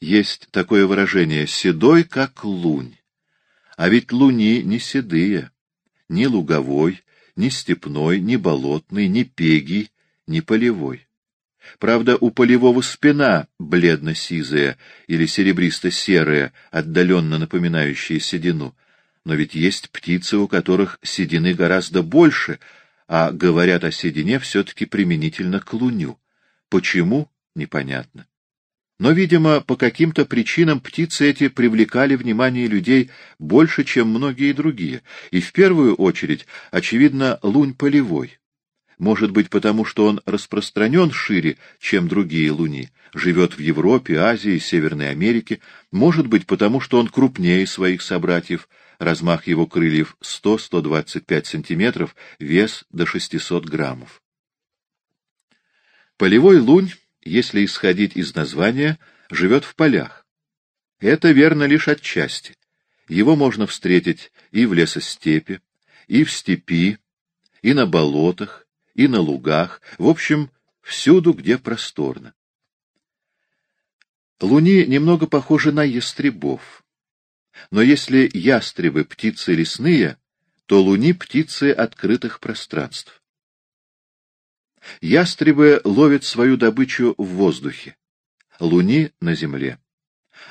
есть такое выражение «седой, как лунь». А ведь луни не седые, ни луговой, ни степной, ни болотный, ни пегий, ни полевой. Правда, у полевого спина бледно-сизая или серебристо-серая, отдаленно напоминающая седину. Но ведь есть птицы, у которых седины гораздо больше, а говорят о седине все-таки применительно к луню. Почему? Непонятно. Но, видимо, по каким-то причинам птицы эти привлекали внимание людей больше, чем многие другие, и в первую очередь, очевидно, лунь полевой. Может быть, потому что он распространен шире, чем другие луни, живет в Европе, Азии, Северной Америке, может быть, потому что он крупнее своих собратьев, размах его крыльев 100-125 сантиметров, вес до 600 граммов. Полевой лунь, если исходить из названия, живет в полях. Это верно лишь отчасти. Его можно встретить и в лесостепи, и в степи, и на болотах, и на лугах, в общем, всюду, где просторно. Луни немного похожи на ястребов. Но если ястребы — птицы лесные, то луни — птицы открытых пространств. Ястребы ловят свою добычу в воздухе, луни — на земле.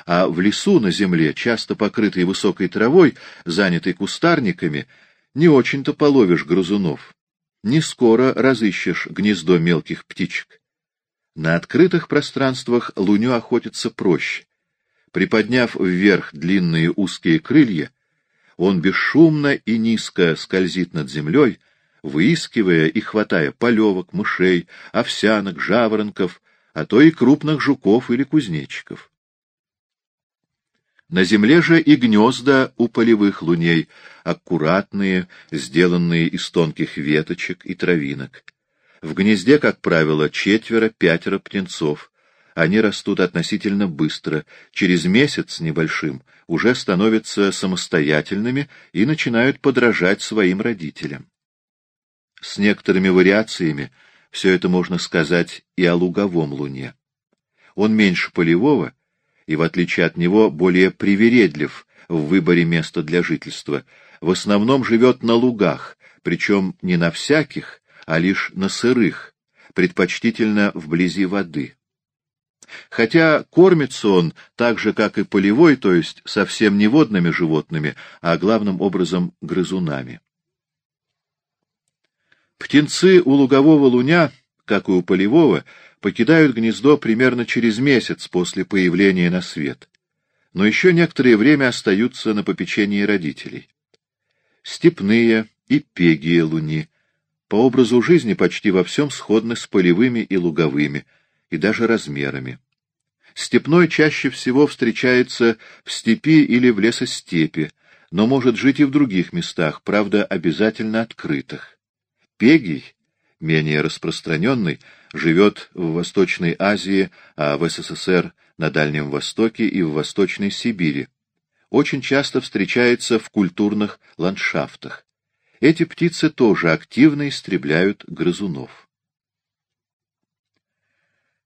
А в лесу на земле, часто покрытой высокой травой, занятой кустарниками, не очень-то половишь грызунов не скоро разыщешь гнездо мелких птичек. На открытых пространствах луню охотится проще. Приподняв вверх длинные узкие крылья, он бесшумно и низко скользит над землей, выискивая и хватая полевок, мышей, овсянок, жаворонков, а то и крупных жуков или кузнечиков. На земле же и гнезда у полевых луней, аккуратные, сделанные из тонких веточек и травинок. В гнезде, как правило, четверо-пятеро птенцов. Они растут относительно быстро, через месяц небольшим уже становятся самостоятельными и начинают подражать своим родителям. С некоторыми вариациями все это можно сказать и о луговом луне. Он меньше полевого, и, в отличие от него, более привередлив в выборе места для жительства. В основном живет на лугах, причем не на всяких, а лишь на сырых, предпочтительно вблизи воды. Хотя кормится он так же, как и полевой, то есть совсем не водными животными, а главным образом грызунами. Птенцы у лугового луня, как и у полевого, покидают гнездо примерно через месяц после появления на свет, но еще некоторое время остаются на попечении родителей. Степные и пегие луни по образу жизни почти во всем сходны с полевыми и луговыми, и даже размерами. Степной чаще всего встречается в степи или в лесостепи, но может жить и в других местах, правда, обязательно открытых. Пегий, менее распространенный, живет в Восточной Азии, а в СССР на Дальнем Востоке и в Восточной Сибири. Очень часто встречается в культурных ландшафтах. Эти птицы тоже активно истребляют грызунов.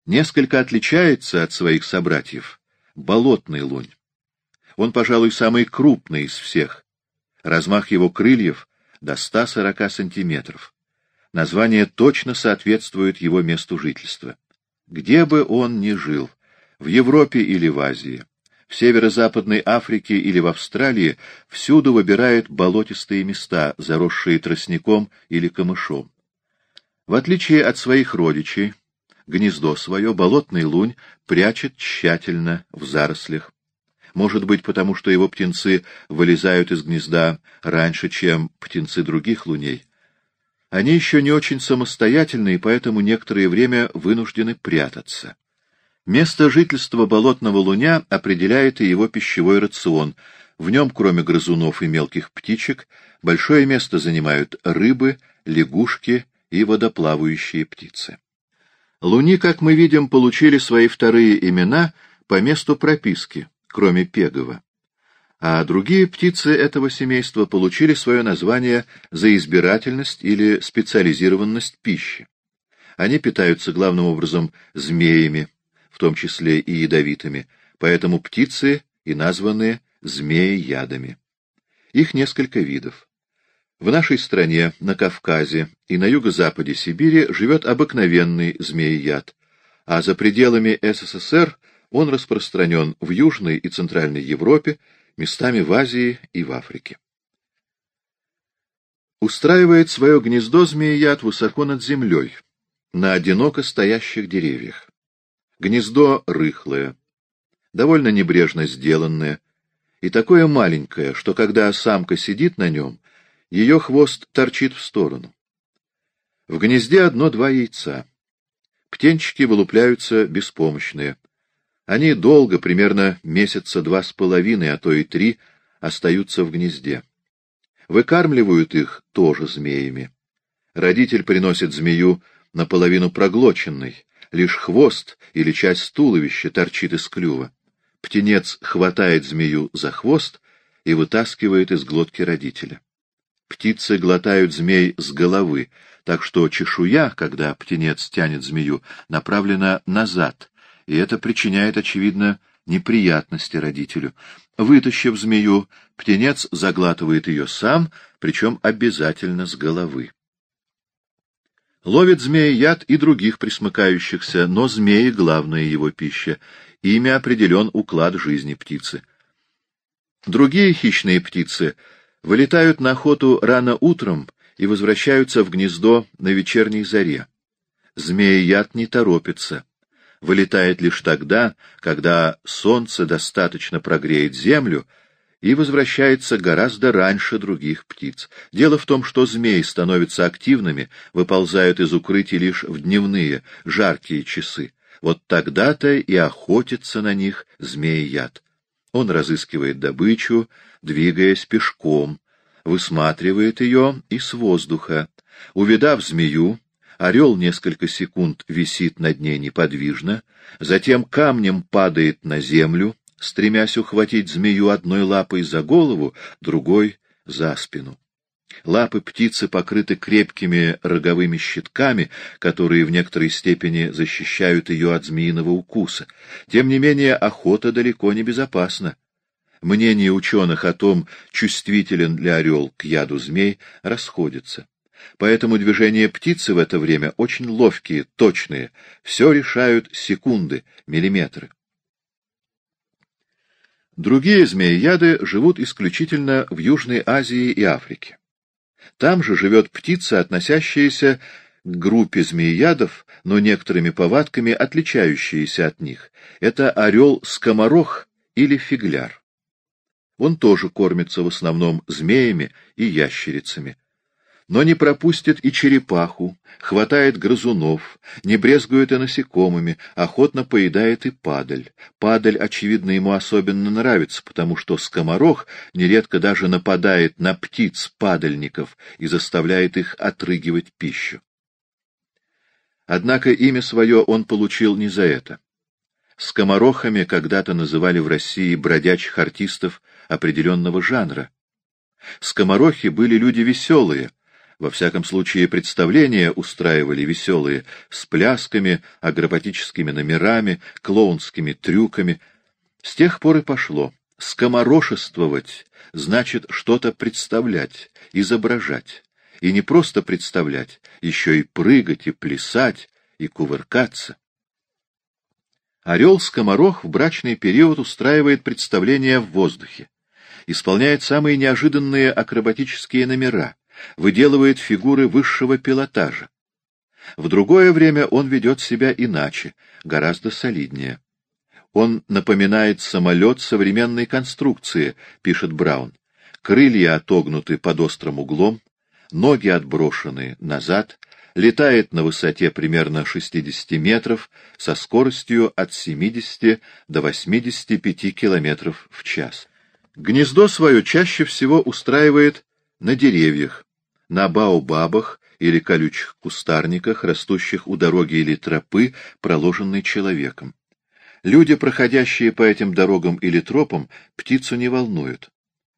Несколько отличается от своих собратьев болотный лунь. Он, пожалуй, самый крупный из всех. Размах его крыльев до 140 сантиметров. Название точно соответствует его месту жительства. Где бы он ни жил, в Европе или в Азии, в северо-западной Африке или в Австралии, всюду выбирает болотистые места, заросшие тростником или камышом. В отличие от своих родичей, гнездо свое болотный лунь прячет тщательно в зарослях. Может быть, потому что его птенцы вылезают из гнезда раньше, чем птенцы других луней. Они еще не очень самостоятельны и поэтому некоторое время вынуждены прятаться. Место жительства болотного луня определяет и его пищевой рацион. В нем, кроме грызунов и мелких птичек, большое место занимают рыбы, лягушки и водоплавающие птицы. Луни, как мы видим, получили свои вторые имена по месту прописки, кроме Пегова а другие птицы этого семейства получили свое название за избирательность или специализированность пищи. Они питаются главным образом змеями, в том числе и ядовитыми, поэтому птицы и названы змеи-ядами. Их несколько видов. В нашей стране, на Кавказе и на юго-западе Сибири живет обыкновенный змеи-яд, а за пределами СССР он распространен в Южной и Центральной Европе, местами в Азии и в Африке. Устраивает свое гнездо змеи-яд высоко над землей, на одиноко стоящих деревьях. Гнездо рыхлое, довольно небрежно сделанное, и такое маленькое, что когда самка сидит на нем, ее хвост торчит в сторону. В гнезде одно-два яйца. Птенчики вылупляются беспомощные. Они долго, примерно месяца два с половиной, а то и три, остаются в гнезде. Выкармливают их тоже змеями. Родитель приносит змею наполовину проглоченной, лишь хвост или часть туловища торчит из клюва. Птенец хватает змею за хвост и вытаскивает из глотки родителя. Птицы глотают змей с головы, так что чешуя, когда птенец тянет змею, направлена назад, и это причиняет, очевидно, неприятности родителю. Вытащив змею, птенец заглатывает ее сам, причем обязательно с головы. Ловит змея яд и других присмыкающихся, но змеи — главная его пища. Ими определен уклад жизни птицы. Другие хищные птицы вылетают на охоту рано утром и возвращаются в гнездо на вечерней заре. Змея-яд не торопится. Вылетает лишь тогда, когда солнце достаточно прогреет землю, и возвращается гораздо раньше других птиц. Дело в том, что змеи становятся активными, выползают из укрытий лишь в дневные, жаркие часы. Вот тогда-то и охотится на них змеи-яд. Он разыскивает добычу, двигаясь пешком, высматривает ее и с воздуха. Увидав змею, орел несколько секунд висит над ней неподвижно, затем камнем падает на землю, стремясь ухватить змею одной лапой за голову, другой — за спину. Лапы птицы покрыты крепкими роговыми щитками, которые в некоторой степени защищают ее от змеиного укуса. Тем не менее, охота далеко не безопасна. Мнения ученых о том, чувствителен ли орел к яду змей, расходятся. Поэтому движения птицы в это время очень ловкие, точные, все решают секунды, миллиметры. Другие змеи-яды живут исключительно в Южной Азии и Африке. Там же живет птица, относящаяся к группе змеиядов, но некоторыми повадками отличающаяся от них. Это орел-скоморох или фигляр. Он тоже кормится в основном змеями и ящерицами но не пропустит и черепаху, хватает грызунов, не брезгует и насекомыми, охотно поедает и падаль. Падаль, очевидно, ему особенно нравится, потому что скоморох нередко даже нападает на птиц-падальников и заставляет их отрыгивать пищу. Однако имя свое он получил не за это. Скоморохами когда-то называли в России бродячих артистов определенного жанра. Скоморохи были люди веселые — во всяком случае, представления устраивали веселые, с плясками, акробатическими номерами, клоунскими трюками. С тех пор и пошло. Скоморошествовать значит что-то представлять, изображать. И не просто представлять, еще и прыгать, и плясать, и кувыркаться. Орел-скоморох в брачный период устраивает представления в воздухе, исполняет самые неожиданные акробатические номера — выделывает фигуры высшего пилотажа. В другое время он ведет себя иначе, гораздо солиднее. Он напоминает самолет современной конструкции, пишет Браун. Крылья отогнуты под острым углом, ноги отброшены назад, летает на высоте примерно 60 метров со скоростью от 70 до 85 километров в час. Гнездо свое чаще всего устраивает на деревьях, на баобабах или колючих кустарниках, растущих у дороги или тропы, проложенной человеком. Люди, проходящие по этим дорогам или тропам, птицу не волнуют.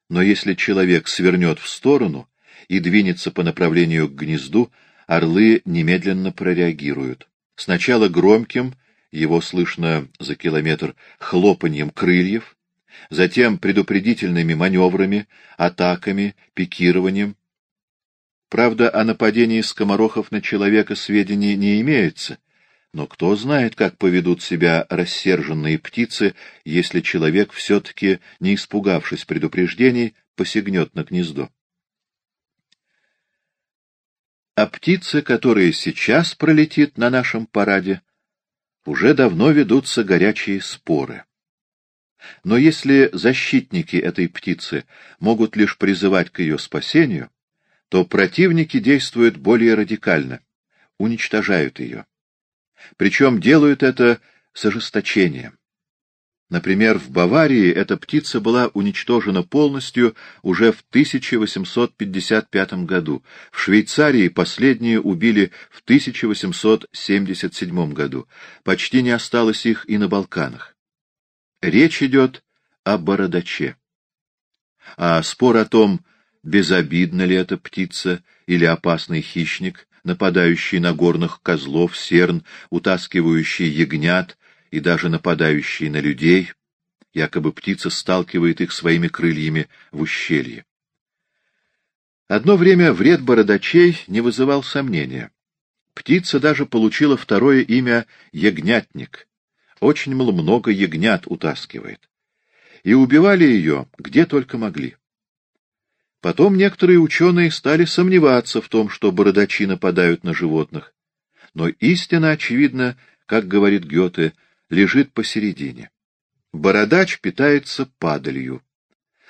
Но если человек свернет в сторону и двинется по направлению к гнезду, орлы немедленно прореагируют. Сначала громким, его слышно за километр хлопаньем крыльев, затем предупредительными маневрами, атаками, пикированием. Правда, о нападении скоморохов на человека сведений не имеется, но кто знает, как поведут себя рассерженные птицы, если человек все-таки, не испугавшись предупреждений, посягнет на гнездо. А птицы, которые сейчас пролетит на нашем параде, уже давно ведутся горячие споры. Но если защитники этой птицы могут лишь призывать к ее спасению, то противники действуют более радикально, уничтожают ее. Причем делают это с ожесточением. Например, в Баварии эта птица была уничтожена полностью уже в 1855 году, в Швейцарии последние убили в 1877 году, почти не осталось их и на Балканах. Речь идет о бородаче. А спор о том, безобидна ли эта птица или опасный хищник, нападающий на горных козлов, серн, утаскивающий ягнят и даже нападающий на людей, якобы птица сталкивает их своими крыльями в ущелье. Одно время вред бородачей не вызывал сомнения. Птица даже получила второе имя ягнятник. Очень много ягнят утаскивает. И убивали ее где только могли. Потом некоторые ученые стали сомневаться в том, что бородачи нападают на животных. Но истина, очевидно, как говорит Гёте, лежит посередине. Бородач питается падалью,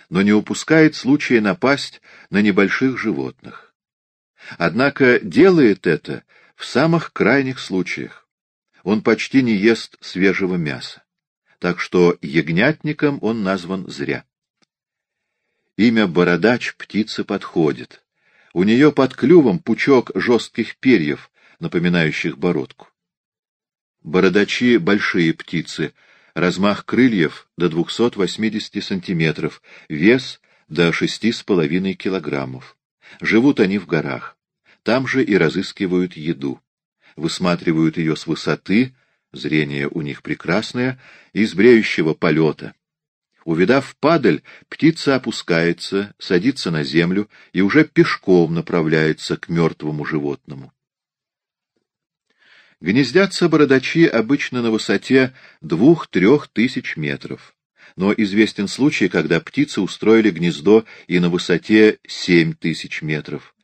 но не упускает случая напасть на небольших животных. Однако делает это в самых крайних случаях. Он почти не ест свежего мяса, так что ягнятником он назван зря. Имя Бородач птице подходит. У нее под клювом пучок жестких перьев, напоминающих бородку. Бородачи — большие птицы, размах крыльев до 280 сантиметров, вес до 6,5 килограммов. Живут они в горах. Там же и разыскивают еду. Высматривают ее с высоты, зрение у них прекрасное, из бреющего полета. Увидав падаль, птица опускается, садится на землю и уже пешком направляется к мертвому животному. Гнездятся бородачи обычно на высоте двух-трех тысяч метров. Но известен случай, когда птицы устроили гнездо и на высоте семь тысяч метров.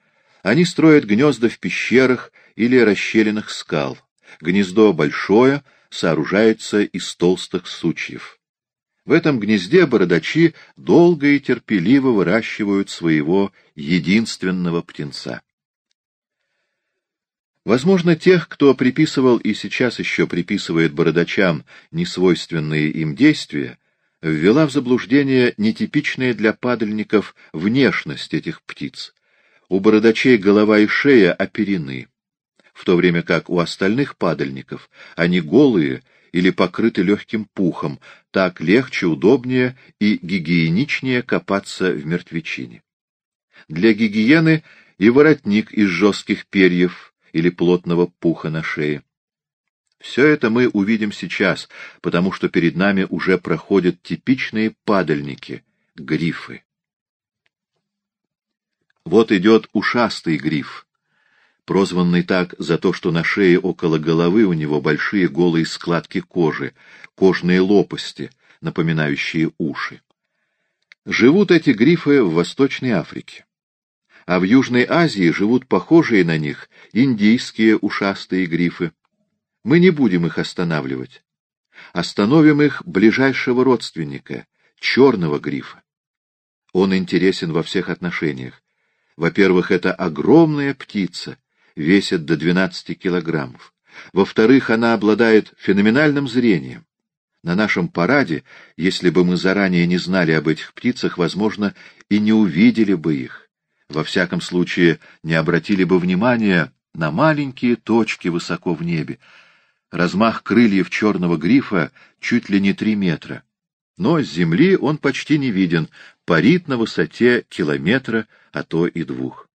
Они строят гнезда в пещерах или расщелинах скал. Гнездо большое, сооружается из толстых сучьев. В этом гнезде бородачи долго и терпеливо выращивают своего единственного птенца. Возможно, тех, кто приписывал и сейчас еще приписывает бородачам несвойственные им действия, ввела в заблуждение нетипичная для падальников внешность этих птиц. У бородачей голова и шея оперены, в то время как у остальных падальников они голые или покрыты легким пухом, так легче, удобнее и гигиеничнее копаться в мертвечине. Для гигиены и воротник из жестких перьев или плотного пуха на шее. Все это мы увидим сейчас, потому что перед нами уже проходят типичные падальники — грифы. Вот идет ушастый гриф, прозванный так за то, что на шее около головы у него большие голые складки кожи, кожные лопасти, напоминающие уши. Живут эти грифы в Восточной Африке. А в Южной Азии живут похожие на них индийские ушастые грифы. Мы не будем их останавливать. Остановим их ближайшего родственника, черного грифа. Он интересен во всех отношениях. Во-первых, это огромная птица, весит до 12 килограммов. Во-вторых, она обладает феноменальным зрением. На нашем параде, если бы мы заранее не знали об этих птицах, возможно, и не увидели бы их. Во всяком случае, не обратили бы внимания на маленькие точки высоко в небе. Размах крыльев черного грифа чуть ли не три метра. Но с земли он почти не виден, парит на высоте километра, а то и двух.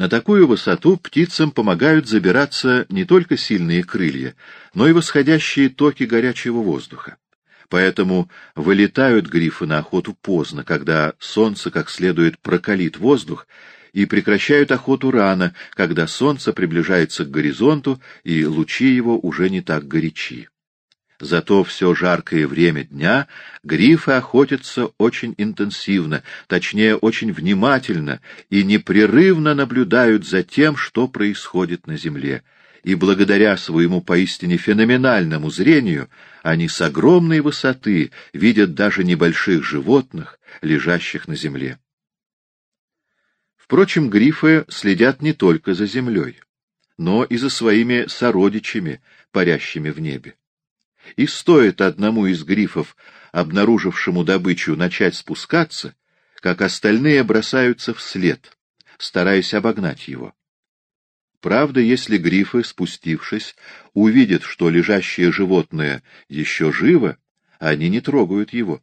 На такую высоту птицам помогают забираться не только сильные крылья, но и восходящие токи горячего воздуха. Поэтому вылетают грифы на охоту поздно, когда солнце как следует прокалит воздух, и прекращают охоту рано, когда солнце приближается к горизонту и лучи его уже не так горячи. Зато все жаркое время дня грифы охотятся очень интенсивно, точнее, очень внимательно и непрерывно наблюдают за тем, что происходит на земле. И благодаря своему поистине феноменальному зрению они с огромной высоты видят даже небольших животных, лежащих на земле. Впрочем, грифы следят не только за землей, но и за своими сородичами, парящими в небе. И стоит одному из грифов, обнаружившему добычу, начать спускаться, как остальные бросаются вслед, стараясь обогнать его. Правда, если грифы, спустившись, увидят, что лежащее животное еще живо, они не трогают его.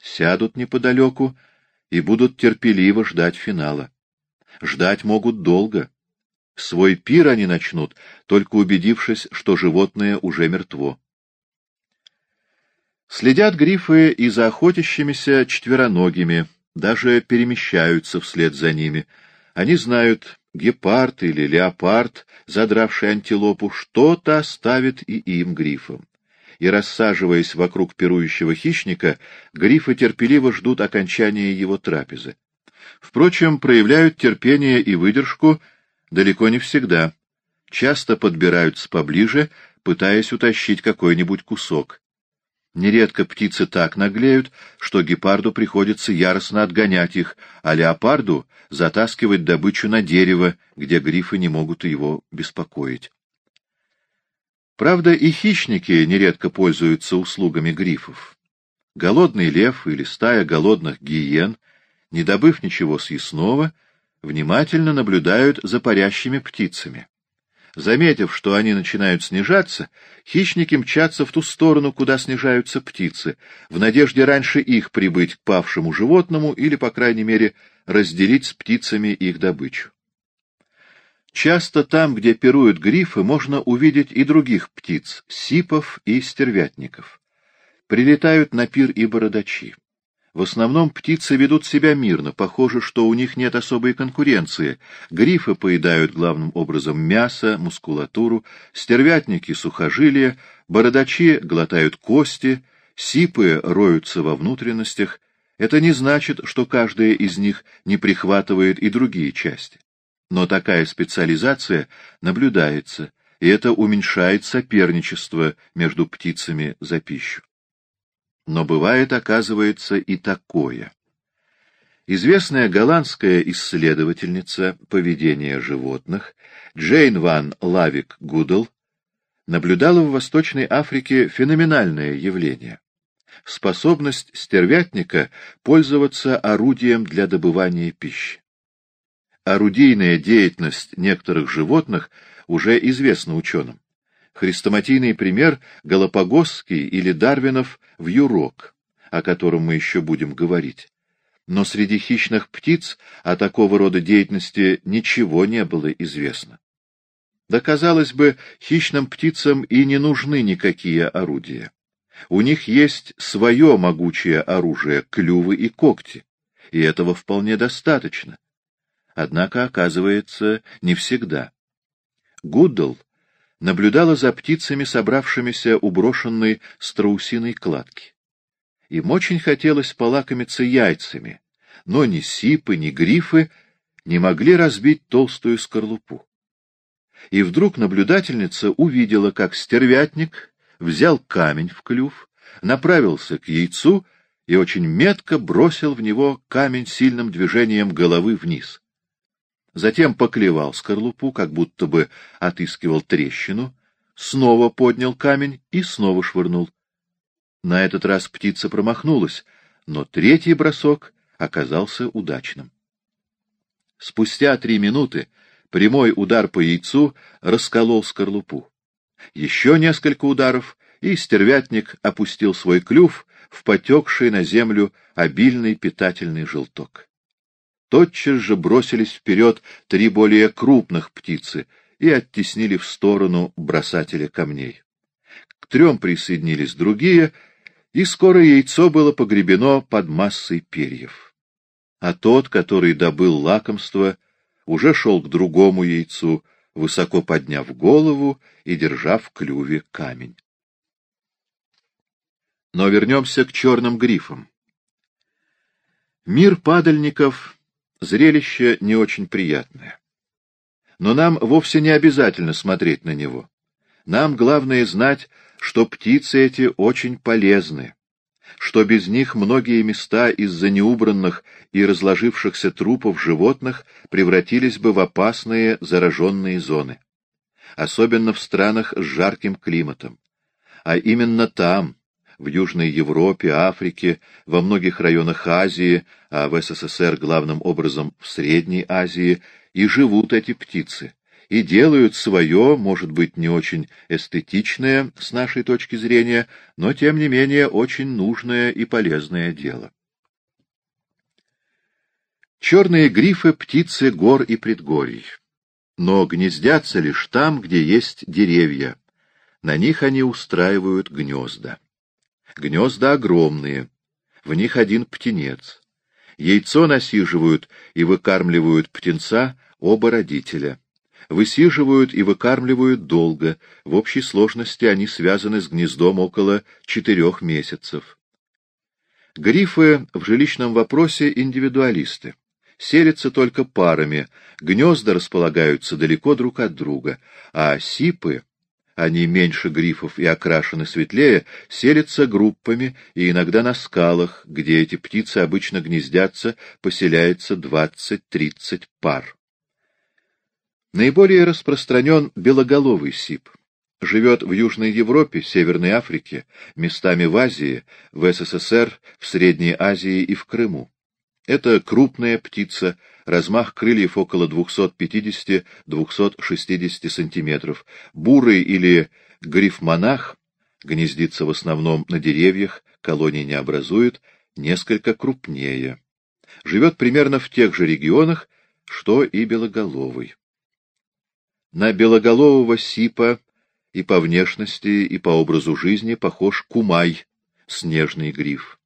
Сядут неподалеку и будут терпеливо ждать финала. Ждать могут долго. Свой пир они начнут, только убедившись, что животное уже мертво. Следят грифы и за охотящимися четвероногими, даже перемещаются вслед за ними. Они знают, гепард или леопард, задравший антилопу, что-то оставит и им грифам. И, рассаживаясь вокруг пирующего хищника, грифы терпеливо ждут окончания его трапезы. Впрочем, проявляют терпение и выдержку далеко не всегда. Часто подбираются поближе, пытаясь утащить какой-нибудь кусок. Нередко птицы так наглеют, что гепарду приходится яростно отгонять их, а леопарду затаскивать добычу на дерево, где грифы не могут его беспокоить. Правда, и хищники нередко пользуются услугами грифов. Голодный лев или стая голодных гиен, не добыв ничего съестного, внимательно наблюдают за парящими птицами. Заметив, что они начинают снижаться, хищники мчатся в ту сторону, куда снижаются птицы, в надежде раньше их прибыть к павшему животному или, по крайней мере, разделить с птицами их добычу. Часто там, где пируют грифы, можно увидеть и других птиц, сипов и стервятников. Прилетают на пир и бородачи. В основном птицы ведут себя мирно, похоже, что у них нет особой конкуренции. Грифы поедают главным образом мясо, мускулатуру, стервятники — сухожилия, бородачи глотают кости, сипы роются во внутренностях. Это не значит, что каждая из них не прихватывает и другие части. Но такая специализация наблюдается, и это уменьшает соперничество между птицами за пищу. Но бывает, оказывается, и такое. Известная голландская исследовательница поведения животных Джейн ван Лавик Гудл наблюдала в Восточной Африке феноменальное явление — способность стервятника пользоваться орудием для добывания пищи. Орудийная деятельность некоторых животных уже известна ученым. Хрестоматийный пример — Галапагосский или Дарвинов вьюрок, о котором мы еще будем говорить. Но среди хищных птиц о такого рода деятельности ничего не было известно. Да, казалось бы, хищным птицам и не нужны никакие орудия. У них есть свое могучее оружие — клювы и когти, и этого вполне достаточно. Однако, оказывается, не всегда. Гуддл наблюдала за птицами, собравшимися у брошенной страусиной кладки. Им очень хотелось полакомиться яйцами, но ни сипы, ни грифы не могли разбить толстую скорлупу. И вдруг наблюдательница увидела, как стервятник взял камень в клюв, направился к яйцу и очень метко бросил в него камень сильным движением головы вниз затем поклевал скорлупу, как будто бы отыскивал трещину, снова поднял камень и снова швырнул. На этот раз птица промахнулась, но третий бросок оказался удачным. Спустя три минуты прямой удар по яйцу расколол скорлупу. Еще несколько ударов, и стервятник опустил свой клюв в потекший на землю обильный питательный желток. Тотчас же бросились вперед три более крупных птицы и оттеснили в сторону бросателя камней. К трем присоединились другие, и скоро яйцо было погребено под массой перьев. А тот, который добыл лакомство, уже шел к другому яйцу, высоко подняв голову и держа в клюве камень. Но вернемся к черным грифам. Мир падальников — зрелище не очень приятное. Но нам вовсе не обязательно смотреть на него. Нам главное знать, что птицы эти очень полезны, что без них многие места из-за неубранных и разложившихся трупов животных превратились бы в опасные зараженные зоны. Особенно в странах с жарким климатом. А именно там, в Южной Европе, Африке, во многих районах Азии, а в СССР главным образом в Средней Азии, и живут эти птицы, и делают свое, может быть, не очень эстетичное с нашей точки зрения, но, тем не менее, очень нужное и полезное дело. Черные грифы — птицы гор и предгорий, но гнездятся лишь там, где есть деревья. На них они устраивают гнезда. Гнезда огромные, в них один птенец. Яйцо насиживают и выкармливают птенца оба родителя. Высиживают и выкармливают долго, в общей сложности они связаны с гнездом около четырех месяцев. Грифы в жилищном вопросе индивидуалисты. Селятся только парами, гнезда располагаются далеко друг от друга, а сипы они меньше грифов и окрашены светлее, селятся группами и иногда на скалах, где эти птицы обычно гнездятся, поселяется 20-30 пар. Наиболее распространен белоголовый сип. Живет в Южной Европе, Северной Африке, местами в Азии, в СССР, в Средней Азии и в Крыму. Это крупная птица, размах крыльев около 250-260 сантиметров. Бурый или грифмонах гнездится в основном на деревьях, колонии не образует, несколько крупнее. Живет примерно в тех же регионах, что и белоголовый. На белоголового сипа и по внешности, и по образу жизни похож кумай, снежный гриф.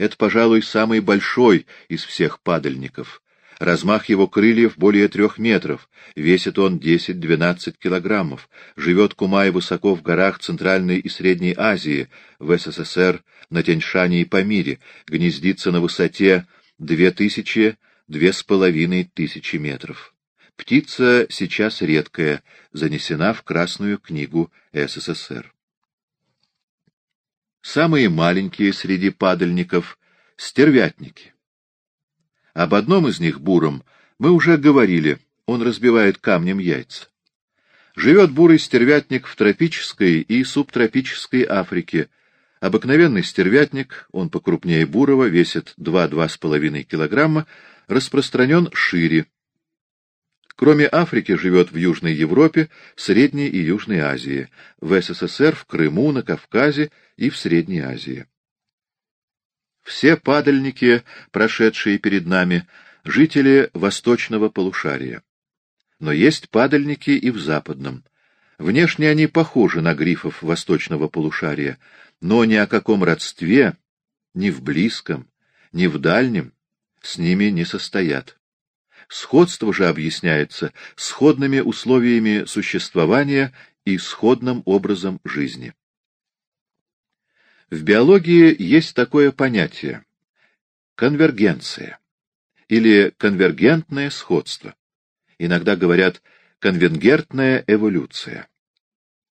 Это, пожалуй, самый большой из всех падальников. Размах его крыльев более трех метров, весит он 10-12 килограммов, живет Кумай высоко в горах Центральной и Средней Азии, в СССР, на Тяньшане и Памире, гнездится на высоте 2000-2500 тысячи метров. Птица сейчас редкая, занесена в Красную книгу СССР. Самые маленькие среди падальников — стервятники. Об одном из них, буром, мы уже говорили, он разбивает камнем яйца. Живет бурый стервятник в тропической и субтропической Африке. Обыкновенный стервятник, он покрупнее бурого, весит 2-2,5 килограмма, распространен шире, Кроме Африки живет в Южной Европе, Средней и Южной Азии, в СССР, в Крыму, на Кавказе и в Средней Азии. Все падальники, прошедшие перед нами, жители восточного полушария. Но есть падальники и в западном. Внешне они похожи на грифов восточного полушария, но ни о каком родстве, ни в близком, ни в дальнем, с ними не состоят. Сходство же объясняется сходными условиями существования и сходным образом жизни. В биологии есть такое понятие — конвергенция или конвергентное сходство. Иногда говорят конвенгертная эволюция.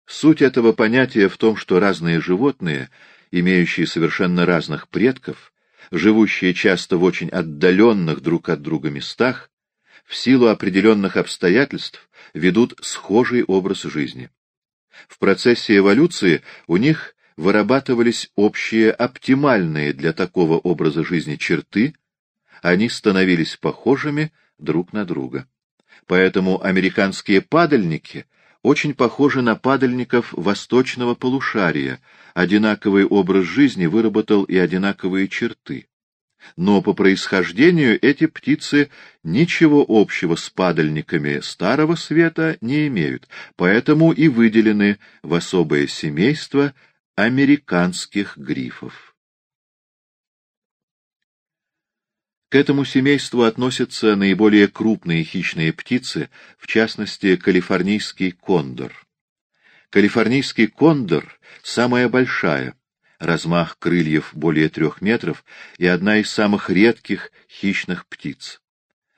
Суть этого понятия в том, что разные животные, имеющие совершенно разных предков, живущие часто в очень отдаленных друг от друга местах, в силу определенных обстоятельств ведут схожий образ жизни. В процессе эволюции у них вырабатывались общие оптимальные для такого образа жизни черты, они становились похожими друг на друга. Поэтому американские падальники очень похожи на падальников восточного полушария, одинаковый образ жизни выработал и одинаковые черты. Но по происхождению эти птицы ничего общего с падальниками Старого Света не имеют, поэтому и выделены в особое семейство американских грифов. К этому семейству относятся наиболее крупные хищные птицы, в частности, калифорнийский кондор. Калифорнийский кондор — самая большая, размах крыльев более трех метров и одна из самых редких хищных птиц.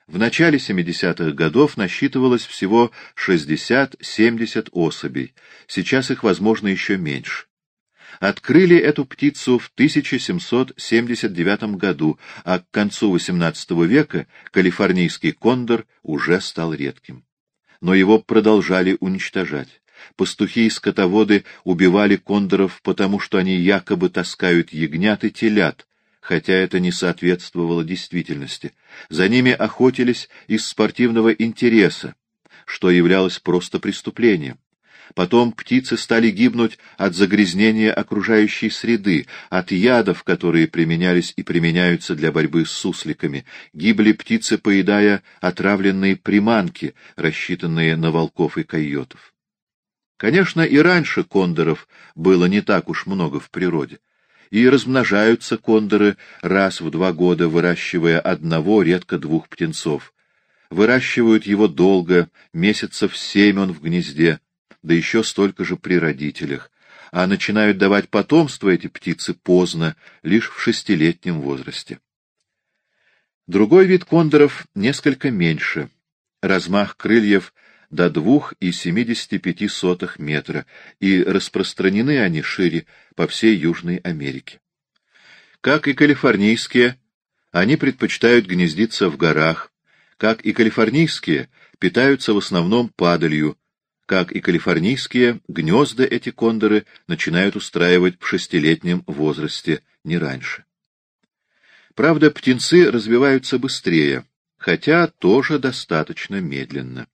В начале 70-х годов насчитывалось всего 60-70 особей, сейчас их, возможно, еще меньше. Открыли эту птицу в 1779 году, а к концу XVIII века калифорнийский кондор уже стал редким. Но его продолжали уничтожать. Пастухи и скотоводы убивали кондоров, потому что они якобы таскают ягнят и телят, хотя это не соответствовало действительности. За ними охотились из спортивного интереса, что являлось просто преступлением. Потом птицы стали гибнуть от загрязнения окружающей среды, от ядов, которые применялись и применяются для борьбы с сусликами. Гибли птицы, поедая отравленные приманки, рассчитанные на волков и койотов. Конечно, и раньше кондоров было не так уж много в природе. И размножаются кондоры раз в два года, выращивая одного, редко двух птенцов. Выращивают его долго, месяцев семь он в гнезде, да еще столько же при родителях, а начинают давать потомство эти птицы поздно, лишь в шестилетнем возрасте. Другой вид кондоров несколько меньше. Размах крыльев до 2,75 метра, и распространены они шире по всей Южной Америке. Как и калифорнийские, они предпочитают гнездиться в горах, как и калифорнийские, питаются в основном падалью, как и калифорнийские, гнезда эти кондоры начинают устраивать в шестилетнем возрасте, не раньше. Правда, птенцы развиваются быстрее, хотя тоже достаточно медленно.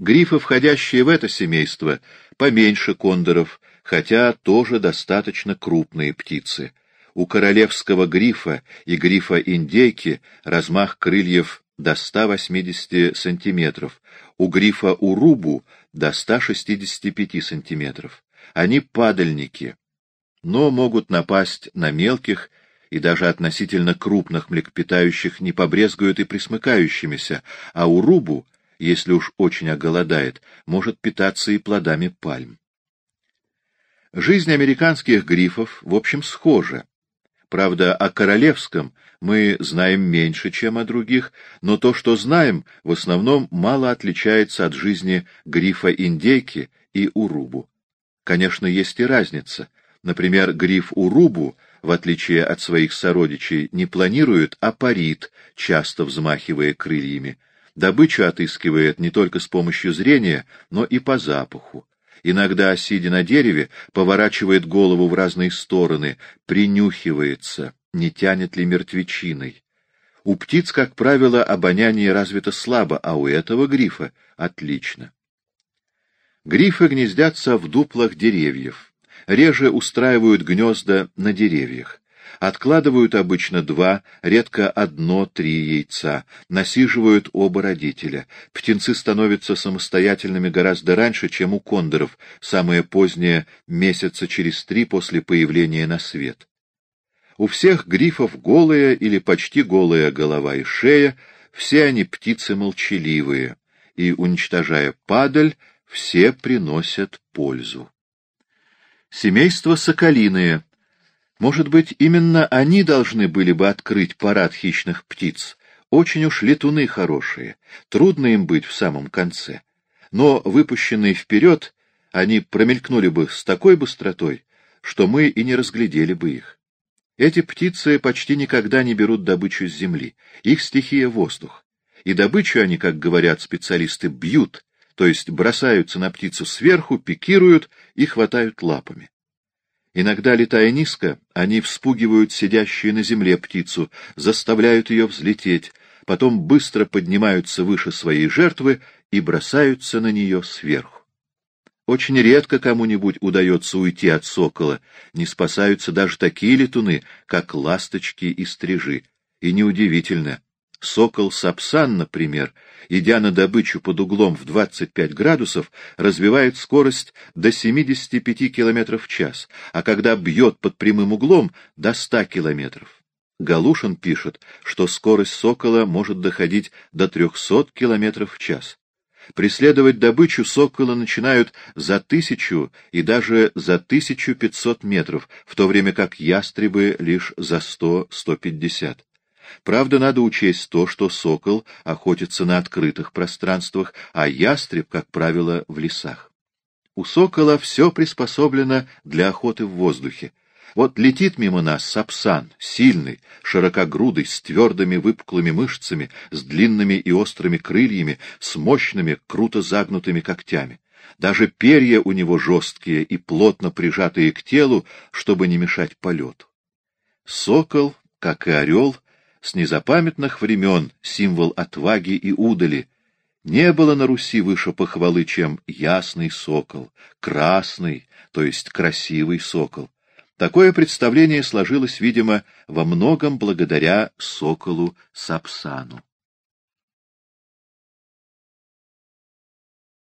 Грифы, входящие в это семейство, поменьше кондоров, хотя тоже достаточно крупные птицы. У королевского грифа и грифа индейки размах крыльев до 180 сантиметров, у грифа урубу до 165 сантиметров. Они падальники, но могут напасть на мелких и даже относительно крупных млекопитающих не побрезгуют и присмыкающимися, а урубу — если уж очень оголодает, может питаться и плодами пальм. Жизнь американских грифов, в общем, схожа. Правда, о королевском мы знаем меньше, чем о других, но то, что знаем, в основном мало отличается от жизни грифа-индейки и урубу. Конечно, есть и разница. Например, гриф урубу, в отличие от своих сородичей, не планирует, а парит, часто взмахивая крыльями. Добычу отыскивает не только с помощью зрения, но и по запаху. Иногда, сидя на дереве, поворачивает голову в разные стороны, принюхивается, не тянет ли мертвечиной. У птиц, как правило, обоняние развито слабо, а у этого грифа — отлично. Грифы гнездятся в дуплах деревьев, реже устраивают гнезда на деревьях. Откладывают обычно два, редко одно-три яйца, насиживают оба родителя. Птенцы становятся самостоятельными гораздо раньше, чем у кондоров, самое позднее — месяца через три после появления на свет. У всех грифов голая или почти голая голова и шея, все они птицы молчаливые, и, уничтожая падаль, все приносят пользу. Семейство соколиное — может быть, именно они должны были бы открыть парад хищных птиц. Очень уж летуны хорошие, трудно им быть в самом конце. Но, выпущенные вперед, они промелькнули бы с такой быстротой, что мы и не разглядели бы их. Эти птицы почти никогда не берут добычу с земли, их стихия — воздух. И добычу они, как говорят специалисты, бьют, то есть бросаются на птицу сверху, пикируют и хватают лапами. Иногда, летая низко, они вспугивают сидящую на земле птицу, заставляют ее взлететь, потом быстро поднимаются выше своей жертвы и бросаются на нее сверху. Очень редко кому-нибудь удается уйти от сокола, не спасаются даже такие летуны, как ласточки и стрижи. И неудивительно. Сокол Сапсан, например, идя на добычу под углом в 25 градусов, развивает скорость до 75 км в час, а когда бьет под прямым углом — до 100 км. Галушин пишет, что скорость сокола может доходить до 300 км в час. Преследовать добычу сокола начинают за тысячу и даже за 1500 метров, в то время как ястребы лишь за 100-150. Правда, надо учесть то, что сокол охотится на открытых пространствах, а ястреб, как правило, в лесах. У сокола все приспособлено для охоты в воздухе. Вот летит мимо нас сапсан, сильный, широкогрудый, с твердыми выпуклыми мышцами, с длинными и острыми крыльями, с мощными, круто загнутыми когтями. Даже перья у него жесткие и плотно прижатые к телу, чтобы не мешать полету. Сокол, как и орел, с незапамятных времен символ отваги и удали. Не было на Руси выше похвалы, чем ясный сокол, красный, то есть красивый сокол. Такое представление сложилось, видимо, во многом благодаря соколу Сапсану.